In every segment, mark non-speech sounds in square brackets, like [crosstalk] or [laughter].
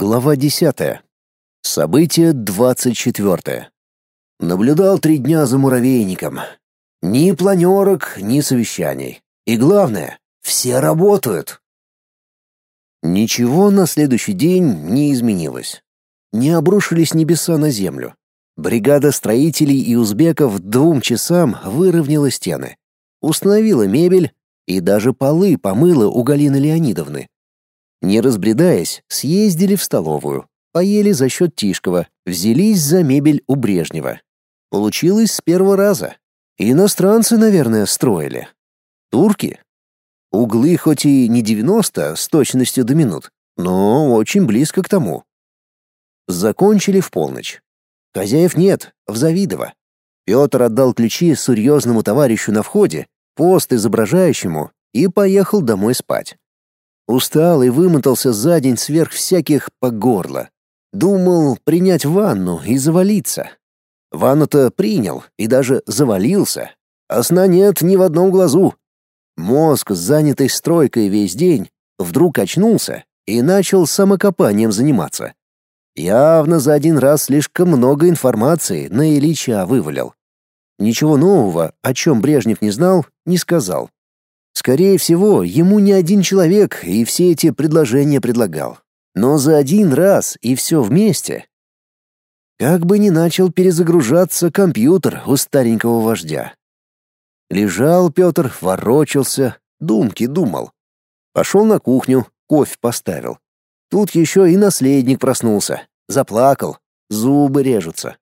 Глава 10. Событие 24. Наблюдал три дня за муравейником. Ни планерок, ни совещаний. И главное, все работают. Ничего на следующий день не изменилось. Не обрушились небеса на землю. Бригада строителей и узбеков двум часам выровняла стены. Установила мебель и даже полы помыла у Галины Леонидовны. Не разбредаясь, съездили в столовую, поели за счет Тишкова, взялись за мебель у Брежнева. Получилось с первого раза. Иностранцы, наверное, строили. Турки? Углы хоть и не 90 с точностью до минут, но очень близко к тому. Закончили в полночь. Хозяев нет, в Завидово. Петр отдал ключи серьезному товарищу на входе, пост изображающему, и поехал домой спать. Устал и вымотался за день сверх всяких по горло. Думал принять ванну и завалиться. Ванну-то принял и даже завалился. А сна нет ни в одном глазу. Мозг, занятый стройкой весь день, вдруг очнулся и начал самокопанием заниматься. Явно за один раз слишком много информации на Ильича вывалил. Ничего нового, о чем Брежнев не знал, не сказал. Скорее всего, ему не один человек и все эти предложения предлагал. Но за один раз и все вместе. Как бы ни начал перезагружаться компьютер у старенького вождя. Лежал Петр, ворочался, думки думал. Пошел на кухню, кофе поставил. Тут еще и наследник проснулся, заплакал, зубы режутся.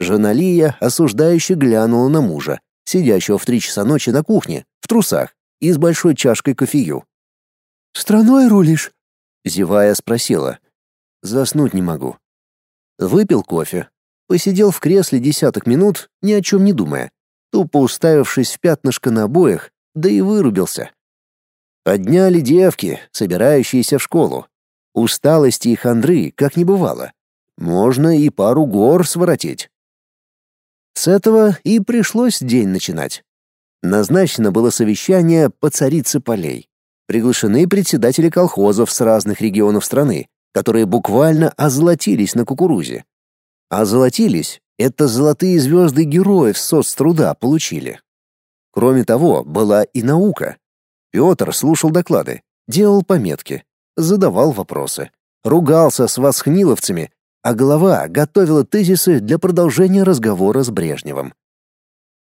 Жена Лия осуждающе глянула на мужа, сидящего в три часа ночи на кухне, в трусах и с большой чашкой кофею. «Страной рулишь?» — зевая спросила. «Заснуть не могу». Выпил кофе, посидел в кресле десяток минут, ни о чем не думая, тупо уставившись в пятнышко на обоях, да и вырубился. Подняли девки, собирающиеся в школу. Усталости и хандры, как не бывало. Можно и пару гор своротить. С этого и пришлось день начинать. Назначено было совещание по царице полей. Приглашены председатели колхозов с разных регионов страны, которые буквально озолотились на кукурузе. Озолотились — это золотые звезды героев соцтруда получили. Кроме того, была и наука. Петр слушал доклады, делал пометки, задавал вопросы, ругался с восхниловцами, а голова готовила тезисы для продолжения разговора с Брежневым.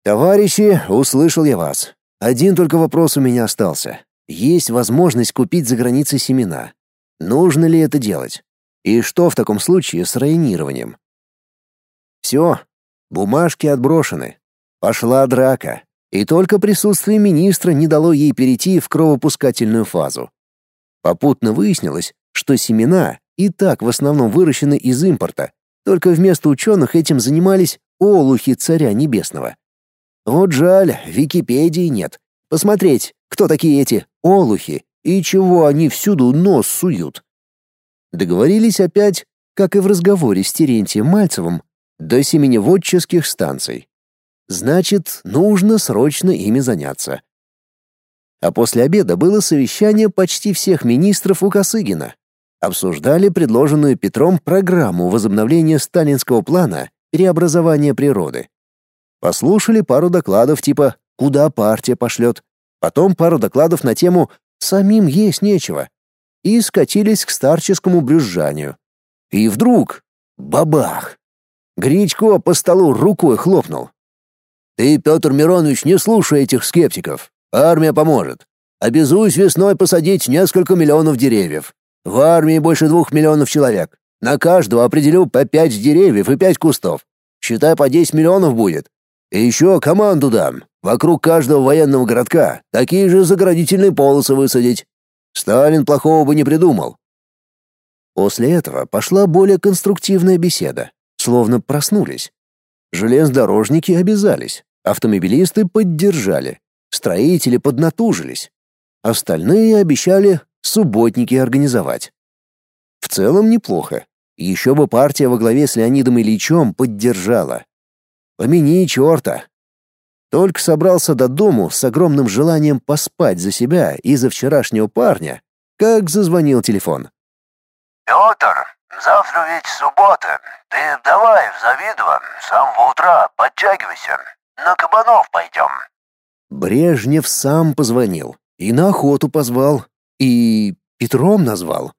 «Товарищи, услышал я вас. Один только вопрос у меня остался. Есть возможность купить за границей семена. Нужно ли это делать? И что в таком случае с районированием?» Все, бумажки отброшены. Пошла драка. И только присутствие министра не дало ей перейти в кровопускательную фазу. Попутно выяснилось, что семена и так в основном выращены из импорта, только вместо ученых этим занимались олухи царя небесного. Вот жаль, Википедии нет. Посмотреть, кто такие эти олухи и чего они всюду нос суют. Договорились опять, как и в разговоре с Терентием Мальцевым, до семеневодческих станций. Значит, нужно срочно ими заняться. А после обеда было совещание почти всех министров у Косыгина. Обсуждали предложенную Петром программу возобновления сталинского плана переобразования природы. Послушали пару докладов типа «Куда партия пошлет?», потом пару докладов на тему «Самим есть нечего» и скатились к старческому брюзжанию. И вдруг — бабах! Гречко по столу рукой хлопнул. «Ты, Петр Миронович, не слушай этих скептиков. Армия поможет. Обязуюсь весной посадить несколько миллионов деревьев. В армии больше двух миллионов человек. На каждого определю по пять деревьев и пять кустов. Считай, по десять миллионов будет. И еще команду дам. Вокруг каждого военного городка такие же заградительные полосы высадить. Сталин плохого бы не придумал. После этого пошла более конструктивная беседа, словно проснулись. Железнодорожники обязались, автомобилисты поддержали, строители поднатужились. Остальные обещали субботники организовать. В целом неплохо. Еще бы партия во главе с Леонидом Ильичем поддержала. Помяни черта. Только собрался до дому с огромным желанием поспать за себя и за вчерашнего парня, как зазвонил телефон. «Петр, завтра ведь суббота. Ты давай в Завидово с самого утра подтягивайся. На кабанов пойдем». Брежнев сам позвонил и на охоту позвал, и Петром назвал.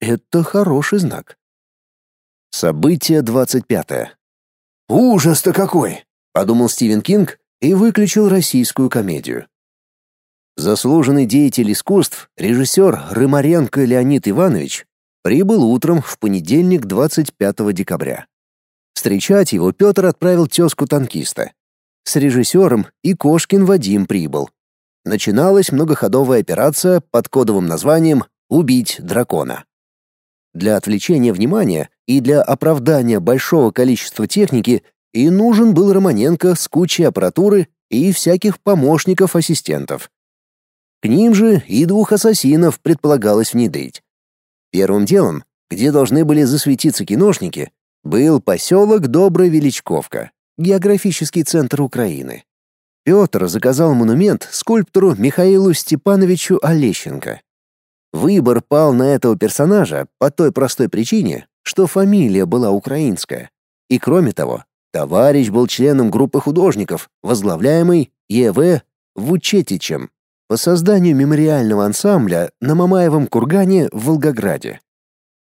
Это хороший знак. Событие двадцать пятое. «Ужас-то какой!» — подумал Стивен Кинг и выключил российскую комедию. Заслуженный деятель искусств, режиссер Рымаренко Леонид Иванович прибыл утром в понедельник 25 декабря. Встречать его Петр отправил тезку-танкиста. С режиссером и Кошкин Вадим прибыл. Начиналась многоходовая операция под кодовым названием «Убить дракона». Для отвлечения внимания и для оправдания большого количества техники и нужен был Романенко с кучей аппаратуры и всяких помощников-ассистентов. К ним же и двух ассасинов предполагалось внедрить. Первым делом, где должны были засветиться киношники, был поселок Добрая Величковка, географический центр Украины. Петр заказал монумент скульптору Михаилу Степановичу Олещенко. Выбор пал на этого персонажа по той простой причине, что фамилия была украинская. И кроме того, товарищ был членом группы художников, возглавляемой Е.В. Вучетичем по созданию мемориального ансамбля на Мамаевом кургане в Волгограде.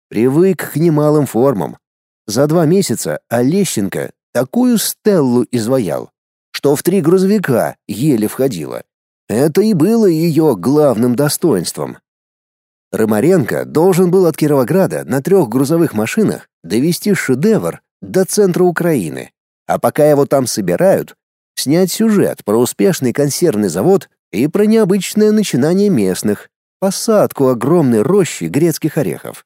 Привык к немалым формам. За два месяца Олещенко такую стеллу изваял, что в три грузовика еле входила. Это и было ее главным достоинством. Рымаренко должен был от Кировограда на трех грузовых машинах довести шедевр до центра Украины, а пока его там собирают, снять сюжет про успешный консервный завод и про необычное начинание местных — посадку огромной рощи грецких орехов.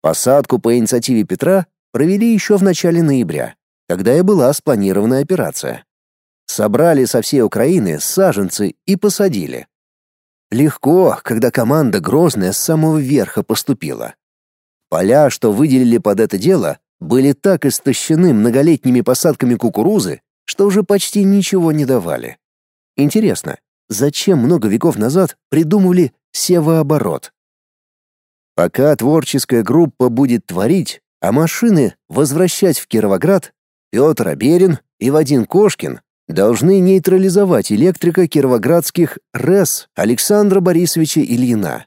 Посадку по инициативе Петра провели еще в начале ноября, когда и была спланирована операция. Собрали со всей Украины саженцы и посадили. Легко, когда команда Грозная с самого верха поступила. Поля, что выделили под это дело, были так истощены многолетними посадками кукурузы, что уже почти ничего не давали. Интересно, зачем много веков назад придумывали севооборот? Пока творческая группа будет творить, а машины возвращать в Кировоград, Петр Аберин и Вадим Кошкин должны нейтрализовать электрика кировоградских РЭС Александра Борисовича Ильина.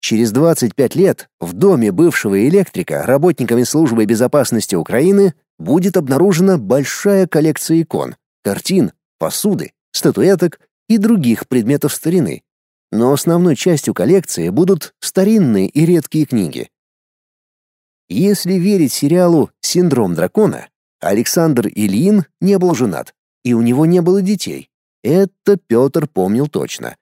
Через 25 лет в доме бывшего электрика работниками службы безопасности Украины будет обнаружена большая коллекция икон, картин, посуды, статуэток и других предметов старины. Но основной частью коллекции будут старинные и редкие книги. Если верить сериалу «Синдром дракона», Александр Ильин не был женат, и у него не было детей. Это Петр помнил точно.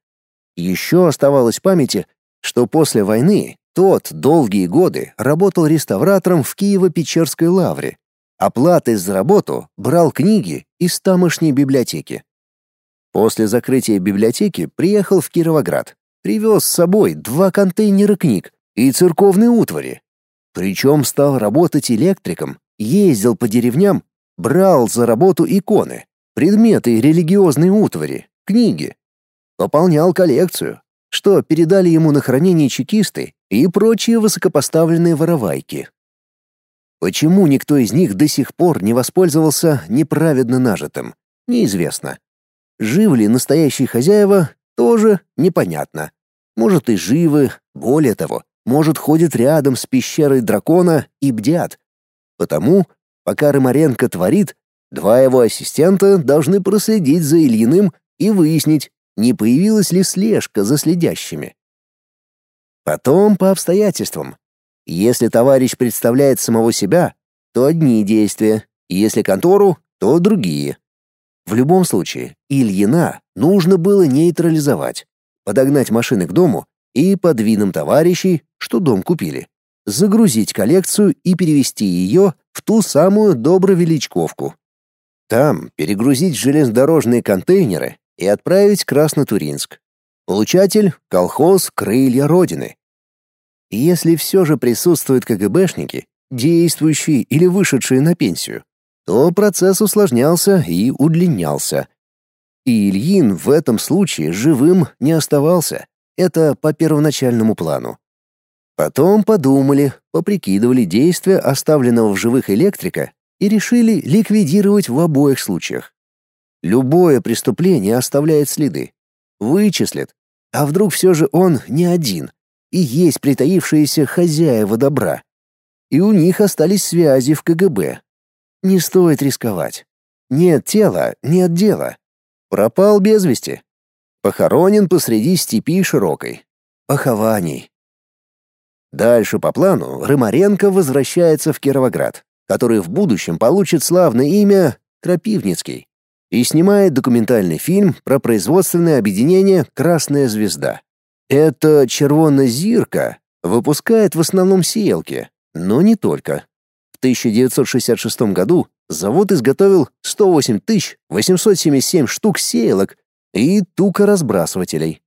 Еще оставалось в памяти, что после войны тот долгие годы работал реставратором в Киево-Печерской лавре, Оплатой за работу брал книги из тамошней библиотеки. После закрытия библиотеки приехал в Кировоград. Привез с собой два контейнера книг и церковные утвари. Причем стал работать электриком, ездил по деревням, брал за работу иконы, предметы религиозной утвари, книги. Пополнял коллекцию, что передали ему на хранение чекисты и прочие высокопоставленные воровайки. Почему никто из них до сих пор не воспользовался неправедно нажитым, неизвестно. Живы ли настоящие хозяева, тоже непонятно. Может и живы, более того, может ходят рядом с пещерой дракона и бдят. Потому, пока Рымаренко творит, два его ассистента должны проследить за Ильиным и выяснить, не появилась ли слежка за следящими. Потом по обстоятельствам. Если товарищ представляет самого себя, то одни действия, если контору, то другие. В любом случае, Ильина нужно было нейтрализовать, подогнать машины к дому и под видом товарищей, что дом купили, загрузить коллекцию и перевести ее в ту самую Добровеличковку. Там перегрузить железнодорожные контейнеры и отправить Краснотуринск. Получатель — колхоз «Крылья Родины», если все же присутствуют КГБшники, действующие или вышедшие на пенсию, то процесс усложнялся и удлинялся. И Ильин в этом случае живым не оставался. Это по первоначальному плану. Потом подумали, поприкидывали действия оставленного в живых электрика и решили ликвидировать в обоих случаях. Любое преступление оставляет следы. Вычислят. А вдруг все же он не один, и есть притаившиеся хозяева добра. И у них остались связи в КГБ. Не стоит рисковать. Нет тела, нет дела. Пропал без вести. Похоронен посреди степи широкой. Похований. Дальше по плану Рымаренко возвращается в Кировоград, который в будущем получит славное имя Крапивницкий и снимает документальный фильм про производственное объединение «Красная звезда». Это «Червона зирка» выпускает в основном сеялки, но не только. В 1966 году завод изготовил 108 877 штук сеялок и тукоразбрасывателей.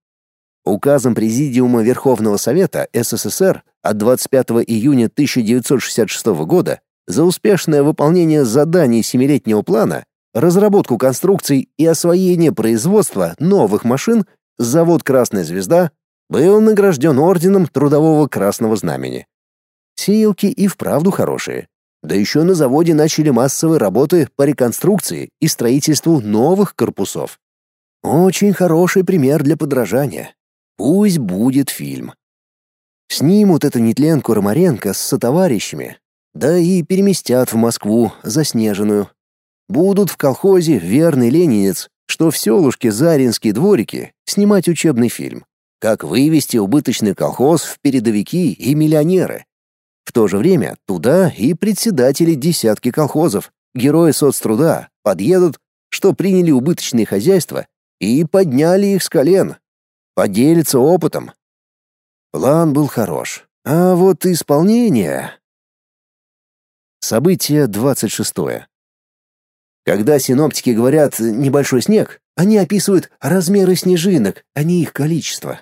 Указом Президиума Верховного Совета СССР от 25 июня 1966 года за успешное выполнение заданий семилетнего плана, разработку конструкций и освоение производства новых машин завод «Красная звезда» был награжден орденом Трудового Красного Знамени. Сеялки и вправду хорошие. Да еще на заводе начали массовые работы по реконструкции и строительству новых корпусов. Очень хороший пример для подражания. Пусть будет фильм. Снимут эту нетленку Ромаренко с сотоварищами, да и переместят в Москву заснеженную. Будут в колхозе «Верный ленинец», что в селушке Заринские дворики, снимать учебный фильм. Как вывести убыточный колхоз в передовики и миллионеры. В то же время туда и председатели десятки колхозов, герои соцтруда, подъедут, что приняли убыточные хозяйства и подняли их с колен. Поделятся опытом. План был хорош, а вот исполнение... Событие 26. Когда синоптики говорят «небольшой снег», они описывают размеры снежинок, а не их количество.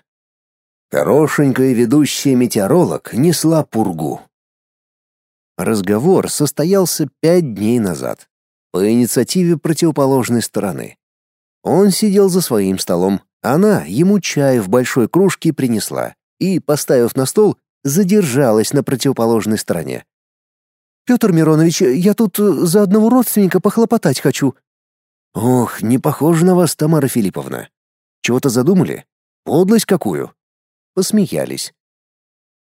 Хорошенькая ведущая метеоролог несла пургу. Разговор состоялся пять дней назад, по инициативе противоположной стороны. Он сидел за своим столом, она ему чай в большой кружке принесла и, поставив на стол, задержалась на противоположной стороне. «Петр Миронович, я тут за одного родственника похлопотать хочу». «Ох, не похоже на вас, Тамара Филипповна. Чего-то задумали? Подлость какую?» Посмеялись.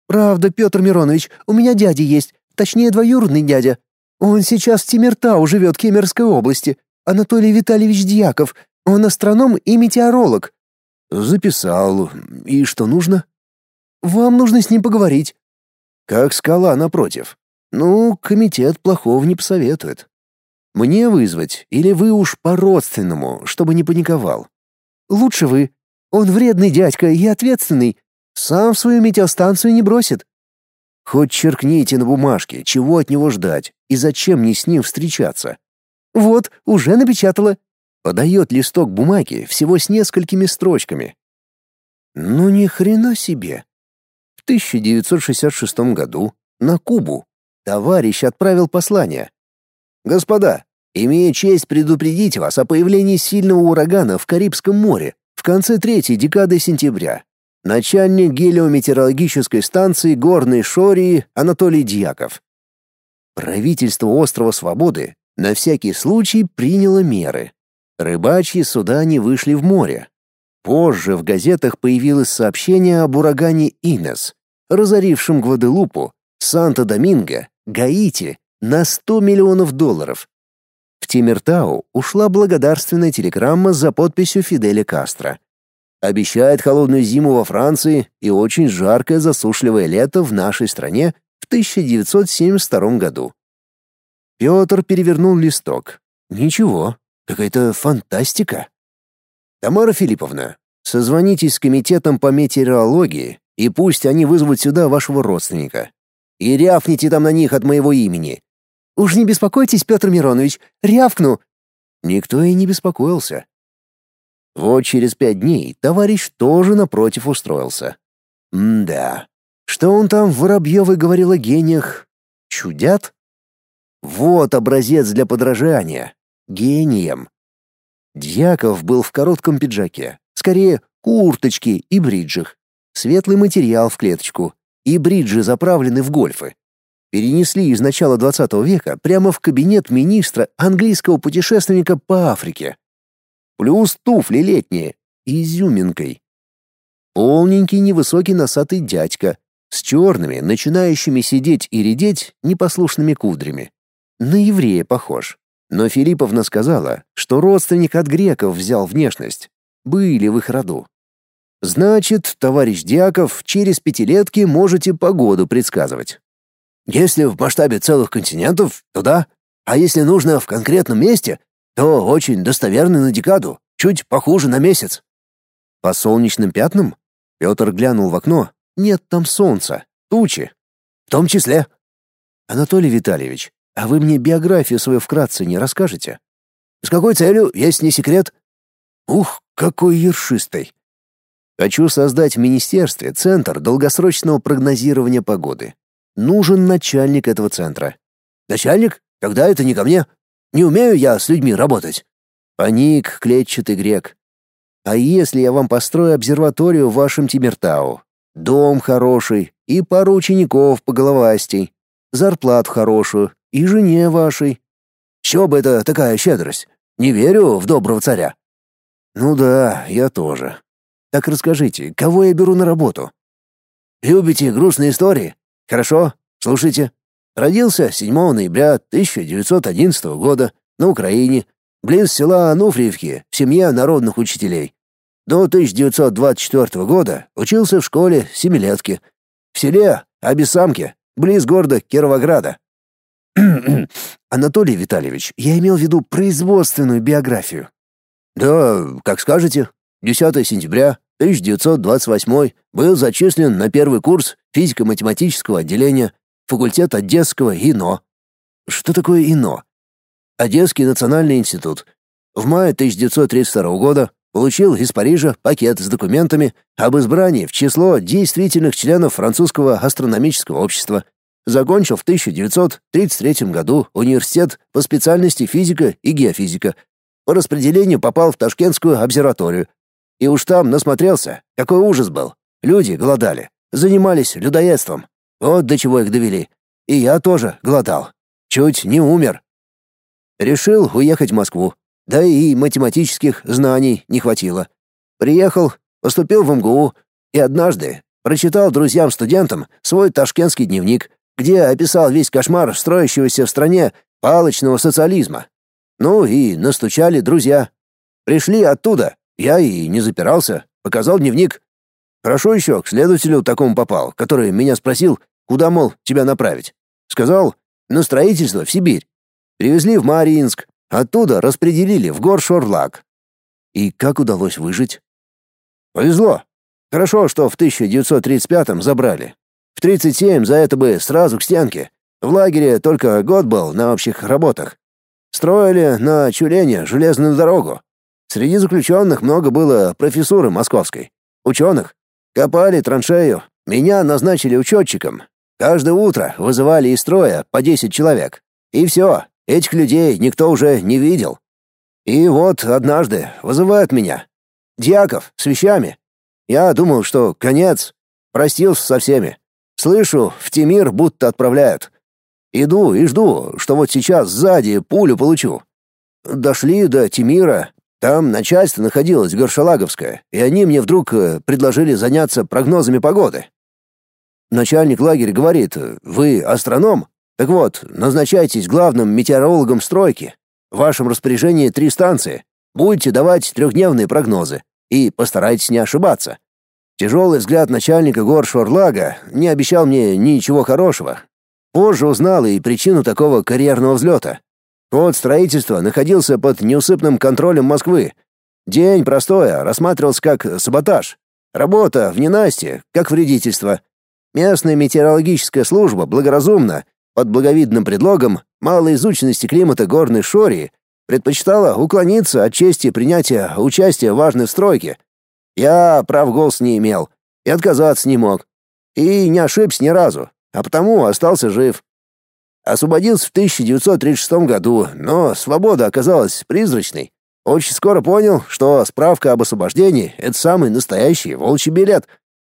«Правда, Петр Миронович, у меня дядя есть, точнее двоюродный дядя. Он сейчас в Тимиртау живет Кемеровской области. Анатолий Витальевич Дьяков. Он астроном и метеоролог». «Записал. И что нужно?» «Вам нужно с ним поговорить». «Как скала напротив. Ну, комитет плохого не посоветует. Мне вызвать или вы уж по-родственному, чтобы не паниковал?» «Лучше вы. Он вредный дядька и ответственный. Сам свою метеостанцию не бросит. Хоть черкните на бумажке, чего от него ждать и зачем мне с ним встречаться. Вот, уже напечатала. Подает листок бумаги всего с несколькими строчками. Ну ни хрена себе. В 1966 году на Кубу товарищ отправил послание. Господа, имея честь предупредить вас о появлении сильного урагана в Карибском море в конце третьей декады сентября, начальник гелиометеорологической станции Горной Шории Анатолий Дьяков. Правительство острова Свободы на всякий случай приняло меры. Рыбачьи суда не вышли в море. Позже в газетах появилось сообщение об урагане Инес, разорившем Гваделупу, Санто-Доминго, Гаити на 100 миллионов долларов. В Тимиртау ушла благодарственная телеграмма за подписью Фиделя Кастро. Обещает холодную зиму во Франции и очень жаркое засушливое лето в нашей стране в 1972 году. Петр перевернул листок. Ничего, какая-то фантастика. Тамара Филипповна, созвонитесь с комитетом по метеорологии, и пусть они вызовут сюда вашего родственника. И рявкните там на них от моего имени. Уж не беспокойтесь, Петр Миронович, рявкну. Никто и не беспокоился. Вот через пять дней товарищ тоже напротив устроился. М-да. Что он там в Воробьевой говорил о гениях? Чудят? Вот образец для подражания. Гением. Дьяков был в коротком пиджаке, скорее курточке и бриджах. Светлый материал в клеточку. И бриджи заправлены в гольфы. Перенесли из начала 20 века прямо в кабинет министра английского путешественника по Африке. Плюс туфли летние, изюминкой. Полненький невысокий носатый дядька с черными, начинающими сидеть и редеть, непослушными кудрями. На еврея похож. Но Филипповна сказала, что родственник от греков взял внешность. Были в их роду. Значит, товарищ Дьяков, через пятилетки можете погоду предсказывать. Если в масштабе целых континентов, то да. А если нужно в конкретном месте, то очень достоверный на декаду, чуть похуже на месяц. По солнечным пятнам? Петр глянул в окно. Нет там солнца, тучи. В том числе. Анатолий Витальевич, а вы мне биографию свою вкратце не расскажете? С какой целью, есть не секрет? Ух, какой ершистый. Хочу создать в министерстве центр долгосрочного прогнозирования погоды. Нужен начальник этого центра. Начальник? Тогда это не ко мне. Не умею я с людьми работать. Паник, клетчатый грек. А если я вам построю обсерваторию в вашем Тимиртау? Дом хороший и пару учеников по головастей. Зарплату хорошую и жене вашей. Что бы это такая щедрость? Не верю в доброго царя. Ну да, я тоже. Так расскажите, кого я беру на работу? Любите грустные истории? Хорошо, слушайте. Родился 7 ноября 1911 года на Украине, близ села Ануфриевки, в семье народных учителей. До 1924 года учился в школе семилетки. В селе Абисамке, близ города Кировограда. [clears throat] Анатолий Витальевич, я имел в виду производственную биографию. Да, как скажете. 10 сентября 1928 был зачислен на первый курс физико-математического отделения факультета Одесского ИНО. Что такое ИНО? Одесский национальный институт. В мае 1932 года получил из Парижа пакет с документами об избрании в число действительных членов французского астрономического общества. Закончил в 1933 году университет по специальности физика и геофизика. По распределению попал в Ташкентскую обсерваторию, и уж там насмотрелся, какой ужас был. Люди голодали, занимались людоедством. Вот до чего их довели. И я тоже голодал. Чуть не умер. Решил уехать в Москву. Да и математических знаний не хватило. Приехал, поступил в МГУ и однажды прочитал друзьям-студентам свой ташкентский дневник, где описал весь кошмар строящегося в стране палочного социализма. Ну и настучали друзья. Пришли оттуда, я и не запирался, показал дневник. Хорошо еще к следователю такому попал, который меня спросил, куда, мол, тебя направить. Сказал, на строительство в Сибирь. Привезли в Мариинск, оттуда распределили в Горшорлак. И как удалось выжить? Повезло. Хорошо, что в 1935-м забрали. В 37 за это бы сразу к стенке. В лагере только год был на общих работах. Строили на Чулене железную дорогу. Среди заключенных много было профессуры московской, ученых. Копали траншею, меня назначили учетчиком. Каждое утро вызывали из строя по 10 человек. И все, этих людей никто уже не видел. И вот однажды вызывают меня. Дьяков, с вещами. Я думал, что конец. Простился со всеми. Слышу, в Тимир будто отправляют. Иду и жду, что вот сейчас сзади пулю получу. Дошли до Тимира, там начальство находилось Горшалаговское, и они мне вдруг э, предложили заняться прогнозами погоды. Начальник лагеря говорит, вы астроном? Так вот, назначайтесь главным метеорологом стройки. В вашем распоряжении три станции. Будете давать трехдневные прогнозы. И постарайтесь не ошибаться. Тяжелый взгляд начальника гор Шорлага не обещал мне ничего хорошего. Позже узнал и причину такого карьерного взлета. Код строительства находился под неусыпным контролем Москвы. День простой, а рассматривался как саботаж. Работа в ненастье, как вредительство. Местная метеорологическая служба благоразумно, под благовидным предлогом малой изученности климата горной Шории, предпочитала уклониться от чести принятия участия в важной стройке. Я прав голос не имел и отказаться не мог. И не ошибся ни разу, а потому остался жив. Освободился в 1936 году, но свобода оказалась призрачной. Очень скоро понял, что справка об освобождении — это самый настоящий волчий билет.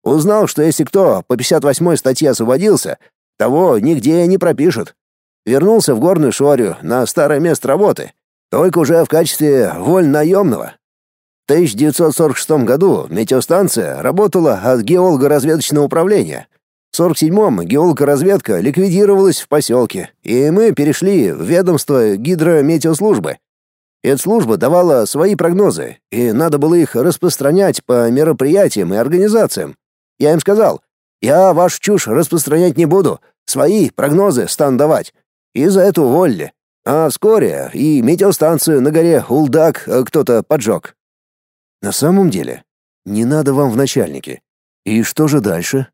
Узнал, что если кто по 58-й статье освободился, того нигде не пропишут. Вернулся в горную шорю на старое место работы, только уже в качестве вольнаемного. В 1946 году метеостанция работала от геолого-разведочного управления. В 47-м геолого-разведка ликвидировалась в поселке, и мы перешли в ведомство гидрометеослужбы. Эта служба давала свои прогнозы, и надо было их распространять по мероприятиям и организациям. Я им сказал, я вашу чушь распространять не буду, свои прогнозы стану давать. И за это уволили. А вскоре и метеостанцию на горе Улдак э, кто-то поджег. На самом деле, не надо вам в начальники. И что же дальше?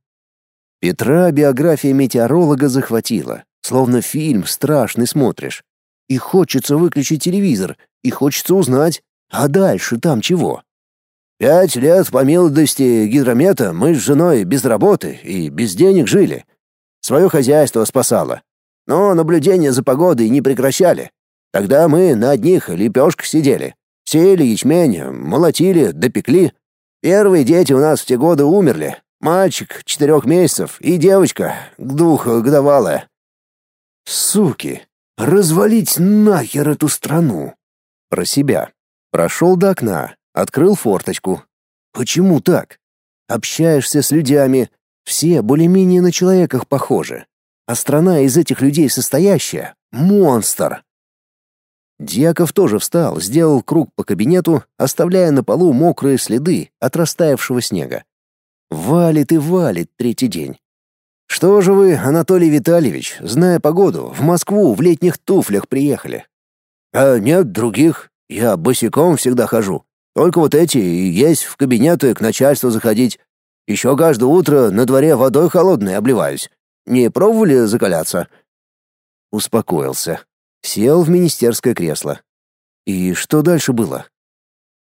Петра биография метеоролога захватила, словно фильм страшный смотришь. И хочется выключить телевизор, и хочется узнать, а дальше там чего. Пять лет по милости гидромета мы с женой без работы и без денег жили. Свое хозяйство спасало. Но наблюдения за погодой не прекращали. Тогда мы на одних лепешках сидели. Сеяли ячмень, молотили, допекли. Первые дети у нас в те годы умерли. Мальчик четырех месяцев и девочка двухгодовалая. Суки, развалить нахер эту страну. Про себя. Прошел до окна, Открыл форточку. Почему так? Общаешься с людьми, все более-менее на человеках похожи. А страна из этих людей состоящая — монстр. Дьяков тоже встал, сделал круг по кабинету, оставляя на полу мокрые следы от растаявшего снега. Валит и валит третий день. Что же вы, Анатолий Витальевич, зная погоду, в Москву в летних туфлях приехали? А нет других. Я босиком всегда хожу. Только вот эти и есть в кабинеты к начальству заходить. Еще каждое утро на дворе водой холодной обливаюсь. Не пробовали закаляться?» Успокоился. Сел в министерское кресло. И что дальше было?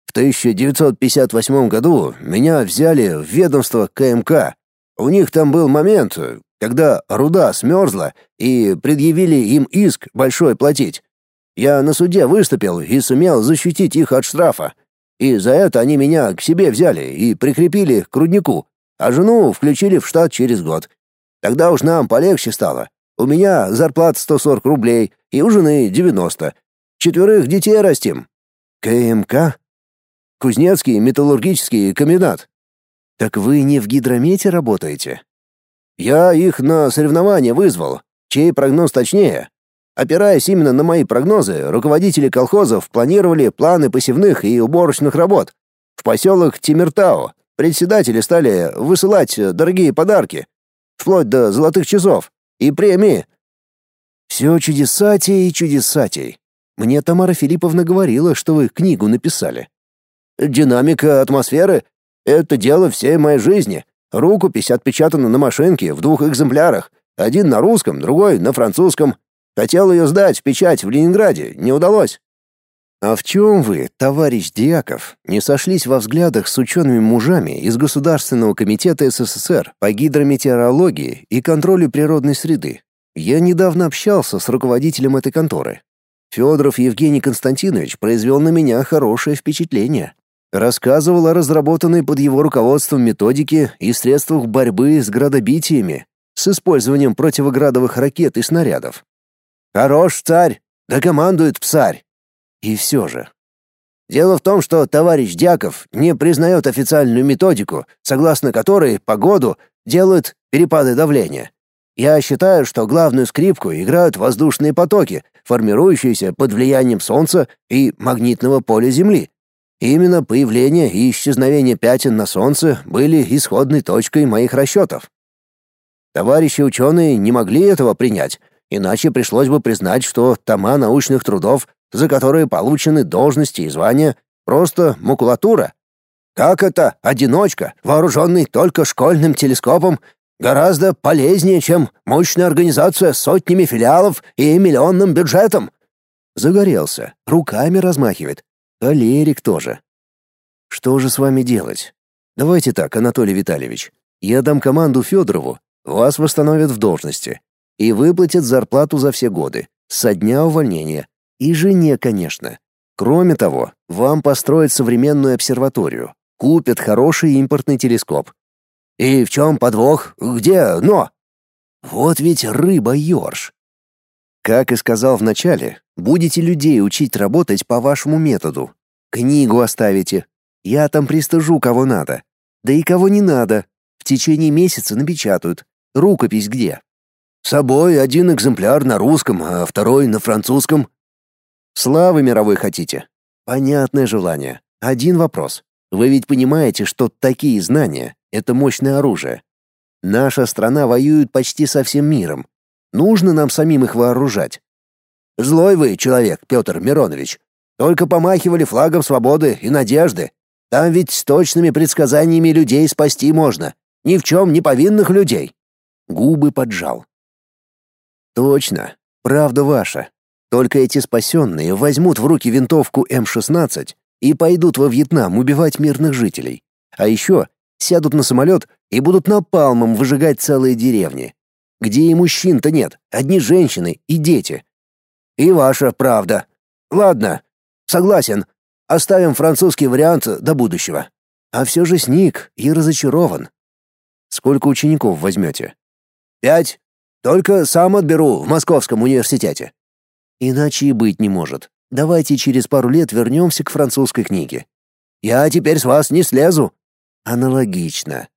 В 1958 году меня взяли в ведомство КМК. У них там был момент, когда руда смерзла, и предъявили им иск большой платить. Я на суде выступил и сумел защитить их от штрафа. И за это они меня к себе взяли и прикрепили к руднику, а жену включили в штат через год. Тогда уж нам полегче стало. У меня зарплата 140 рублей, и у жены 90. Четверых детей растим. КМК? Кузнецкий металлургический комбинат. Так вы не в гидромете работаете? Я их на соревнования вызвал. Чей прогноз точнее? Опираясь именно на мои прогнозы, руководители колхозов планировали планы посевных и уборочных работ. В поселок Тимиртау председатели стали высылать дорогие подарки, вплоть до золотых часов и премии. Все чудесатей и чудесатей. Мне Тамара Филипповна говорила, что вы книгу написали. Динамика атмосферы — это дело всей моей жизни. Рукопись отпечатана на машинке в двух экземплярах. Один на русском, другой на французском. Хотел ее сдать в печать в Ленинграде, не удалось. А в чем вы, товарищ Дьяков, не сошлись во взглядах с учеными мужами из Государственного комитета СССР по гидрометеорологии и контролю природной среды? Я недавно общался с руководителем этой конторы. Федоров Евгений Константинович произвел на меня хорошее впечатление. Рассказывал о разработанной под его руководством методике и средствах борьбы с градобитиями с использованием противоградовых ракет и снарядов. Хорош царь, да командует псарь. И все же. Дело в том, что товарищ Дяков не признает официальную методику, согласно которой погоду делают перепады давления. Я считаю, что главную скрипку играют воздушные потоки, формирующиеся под влиянием Солнца и магнитного поля Земли. Именно появление и исчезновение пятен на Солнце были исходной точкой моих расчетов. Товарищи ученые не могли этого принять, Иначе пришлось бы признать, что тома научных трудов, за которые получены должности и звания, просто макулатура. Как это одиночка, вооруженный только школьным телескопом, гораздо полезнее, чем мощная организация с сотнями филиалов и миллионным бюджетом? Загорелся, руками размахивает. Холерик тоже. Что же с вами делать? Давайте так, Анатолий Витальевич. Я дам команду Федорову, вас восстановят в должности и выплатят зарплату за все годы, со дня увольнения. И жене, конечно. Кроме того, вам построят современную обсерваторию, купят хороший импортный телескоп. И в чем подвох? Где но? Вот ведь рыба-ёрш. Как и сказал вначале, будете людей учить работать по вашему методу. Книгу оставите. Я там пристыжу кого надо. Да и кого не надо. В течение месяца напечатают. Рукопись где? С собой один экземпляр на русском, а второй на французском. Славы мировой хотите? Понятное желание. Один вопрос. Вы ведь понимаете, что такие знания — это мощное оружие. Наша страна воюет почти со всем миром. Нужно нам самим их вооружать. Злой вы человек, Петр Миронович. Только помахивали флагом свободы и надежды. Там ведь с точными предсказаниями людей спасти можно. Ни в чем не повинных людей. Губы поджал. Точно. Правда ваша. Только эти спасенные возьмут в руки винтовку М-16 и пойдут во Вьетнам убивать мирных жителей. А еще сядут на самолет и будут напалмом выжигать целые деревни. Где и мужчин-то нет, одни женщины и дети. И ваша правда. Ладно, согласен. Оставим французский вариант до будущего. А все же сник и разочарован. Сколько учеников возьмете? Пять. Только сам отберу в Московском университете. Иначе и быть не может. Давайте через пару лет вернемся к французской книге. Я теперь с вас не слезу. Аналогично.